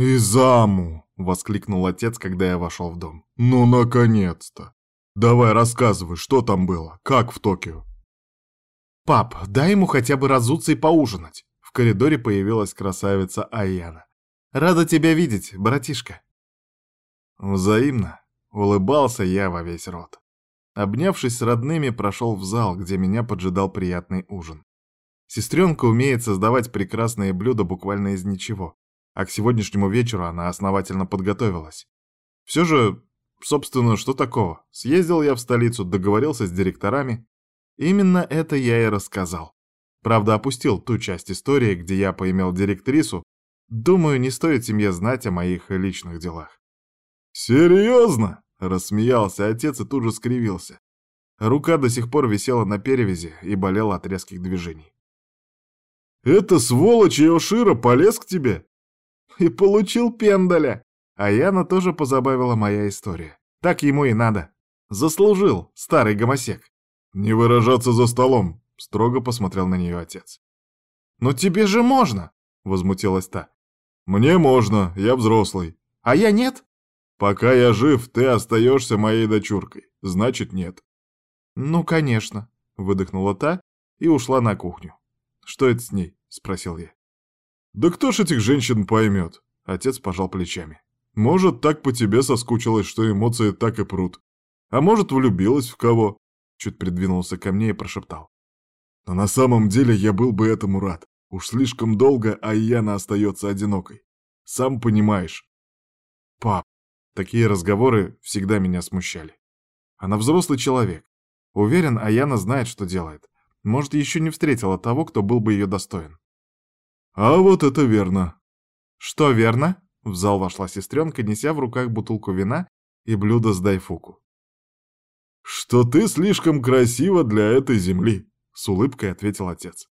«Изаму!» — воскликнул отец, когда я вошел в дом. «Ну, наконец-то! Давай рассказывай, что там было, как в Токио?» «Пап, дай ему хотя бы разуться и поужинать!» В коридоре появилась красавица Аяна. «Рада тебя видеть, братишка!» Взаимно улыбался я во весь рот. Обнявшись с родными, прошел в зал, где меня поджидал приятный ужин. Сестренка умеет создавать прекрасные блюда буквально из ничего а к сегодняшнему вечеру она основательно подготовилась. Все же, собственно, что такого? Съездил я в столицу, договорился с директорами. Именно это я и рассказал. Правда, опустил ту часть истории, где я поимел директрису. Думаю, не стоит семье знать о моих личных делах. «Серьезно?» — рассмеялся отец и тут же скривился. Рука до сих пор висела на перевязи и болела от резких движений. «Это сволочь Иошира полез к тебе? И получил пендаля. А Яна тоже позабавила моя история. Так ему и надо. Заслужил, старый гомосек. «Не выражаться за столом», — строго посмотрел на нее отец. «Но тебе же можно!» — возмутилась та. «Мне можно, я взрослый». «А я нет?» «Пока я жив, ты остаешься моей дочуркой. Значит, нет». «Ну, конечно», — выдохнула та и ушла на кухню. «Что это с ней?» — спросил я. «Да кто ж этих женщин поймет?» Отец пожал плечами. «Может, так по тебе соскучилась, что эмоции так и прут. А может, влюбилась в кого?» Чуть придвинулся ко мне и прошептал. «Но на самом деле я был бы этому рад. Уж слишком долго Айяна остается одинокой. Сам понимаешь». «Пап, такие разговоры всегда меня смущали. Она взрослый человек. Уверен, Аяна знает, что делает. Может, еще не встретила того, кто был бы ее достоин. «А вот это верно». «Что верно?» — в зал вошла сестренка, неся в руках бутылку вина и блюдо с дайфуку. «Что ты слишком красива для этой земли», — с улыбкой ответил отец.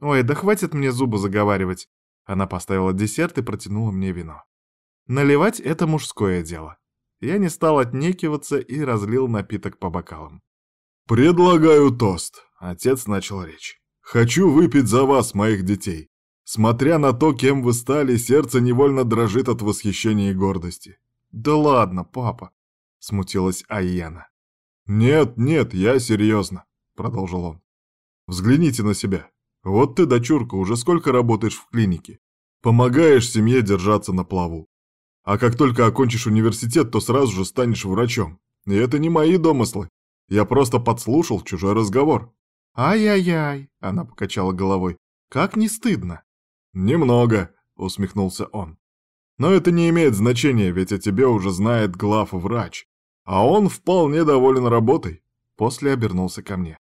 «Ой, да хватит мне зубы заговаривать». Она поставила десерт и протянула мне вино. Наливать — это мужское дело. Я не стал отнекиваться и разлил напиток по бокалам. «Предлагаю тост», — отец начал речь. «Хочу выпить за вас, моих детей. Смотря на то, кем вы стали, сердце невольно дрожит от восхищения и гордости. «Да ладно, папа!» — смутилась Айяна. «Нет, нет, я серьезно», — продолжил он. «Взгляните на себя. Вот ты, дочурка, уже сколько работаешь в клинике. Помогаешь семье держаться на плаву. А как только окончишь университет, то сразу же станешь врачом. И это не мои домыслы. Я просто подслушал чужой разговор». «Ай-яй-яй», — она покачала головой. «Как не стыдно». «Немного», — усмехнулся он. «Но это не имеет значения, ведь о тебе уже знает глав-врач. А он вполне доволен работой». После обернулся ко мне.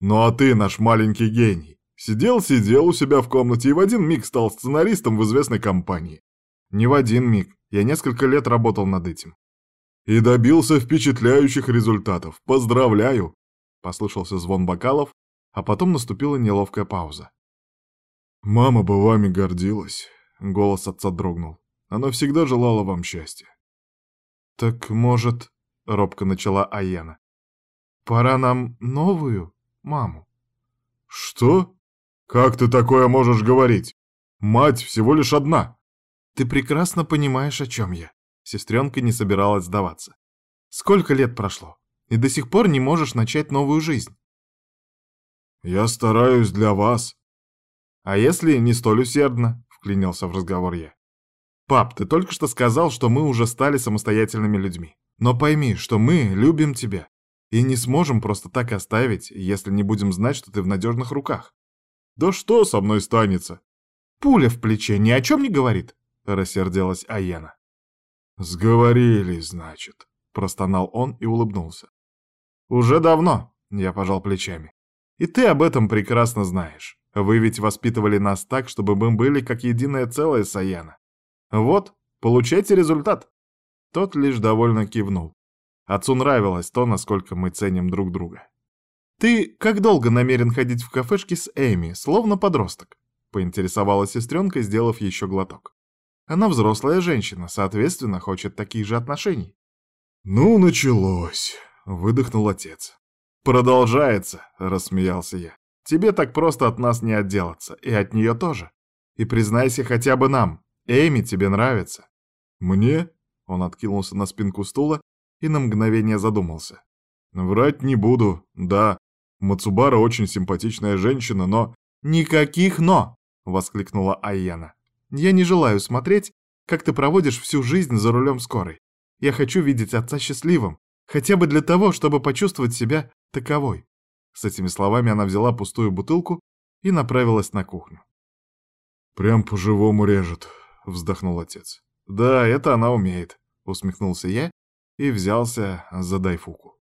«Ну а ты, наш маленький гений, сидел-сидел у себя в комнате и в один миг стал сценаристом в известной компании. Не в один миг, я несколько лет работал над этим. И добился впечатляющих результатов. Поздравляю!» Послышался звон бокалов, а потом наступила неловкая пауза. «Мама бы вами гордилась», — голос отца дрогнул. «Она всегда желала вам счастья». «Так, может...» — робко начала Аяна. «Пора нам новую маму». «Что? Как ты такое можешь говорить? Мать всего лишь одна». «Ты прекрасно понимаешь, о чем я». Сестренка не собиралась сдаваться. «Сколько лет прошло, и до сих пор не можешь начать новую жизнь?» «Я стараюсь для вас», «А если не столь усердно?» — вклинился в разговор я. «Пап, ты только что сказал, что мы уже стали самостоятельными людьми. Но пойми, что мы любим тебя и не сможем просто так оставить, если не будем знать, что ты в надежных руках». «Да что со мной станется?» «Пуля в плече ни о чем не говорит», — рассердилась Аяна. «Сговорились, значит», — простонал он и улыбнулся. «Уже давно», — я пожал плечами. «И ты об этом прекрасно знаешь». Вы ведь воспитывали нас так, чтобы мы были как единое целое Саяна. Вот, получайте результат. Тот лишь довольно кивнул. Отцу нравилось то, насколько мы ценим друг друга. «Ты как долго намерен ходить в кафешки с Эми, словно подросток?» — поинтересовалась сестренка, сделав еще глоток. «Она взрослая женщина, соответственно, хочет таких же отношений». «Ну, началось», — выдохнул отец. «Продолжается», — рассмеялся я. Тебе так просто от нас не отделаться, и от нее тоже. И признайся хотя бы нам, Эми тебе нравится?» «Мне?» — он откинулся на спинку стула и на мгновение задумался. «Врать не буду, да. Мацубара очень симпатичная женщина, но...» «Никаких «но!» — воскликнула Айяна. «Я не желаю смотреть, как ты проводишь всю жизнь за рулем скорой. Я хочу видеть отца счастливым, хотя бы для того, чтобы почувствовать себя таковой». С этими словами она взяла пустую бутылку и направилась на кухню. «Прям по-живому режет», — вздохнул отец. «Да, это она умеет», — усмехнулся я и взялся за дайфуку.